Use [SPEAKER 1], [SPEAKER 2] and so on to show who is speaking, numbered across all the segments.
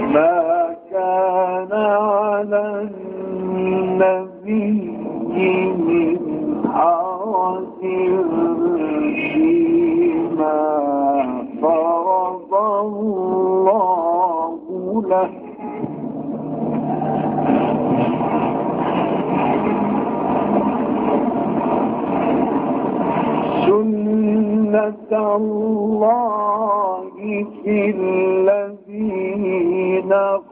[SPEAKER 1] ما كان على النبي من حرج فيما فرض الله له سنة الله في الذين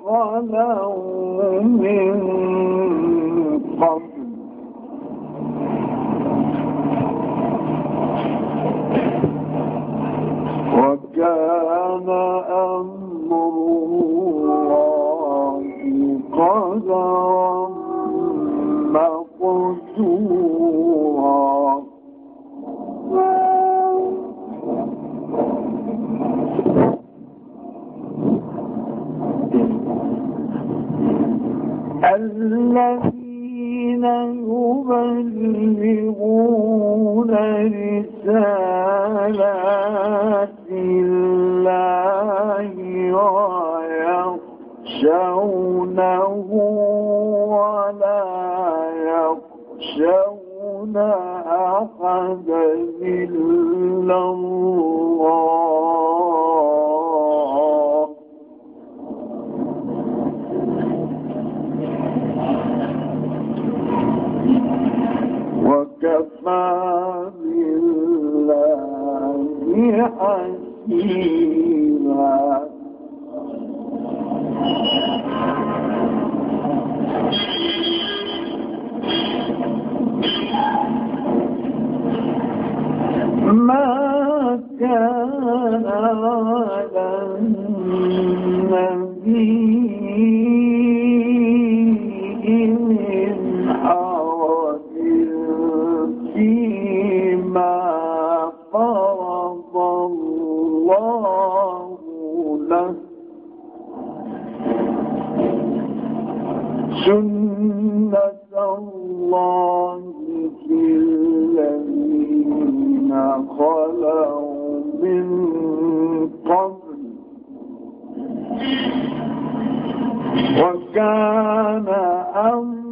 [SPEAKER 1] خلوا من قبل. وكان الذين يبلغون رسالات الله ويخشونه ولا يخشون أحدا إلا الله وكفى بالله ما كان على الله له سنة الله في الذين خلوا من قبل. وكان أمر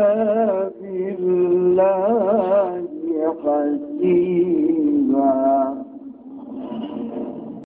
[SPEAKER 1] بالله حكيما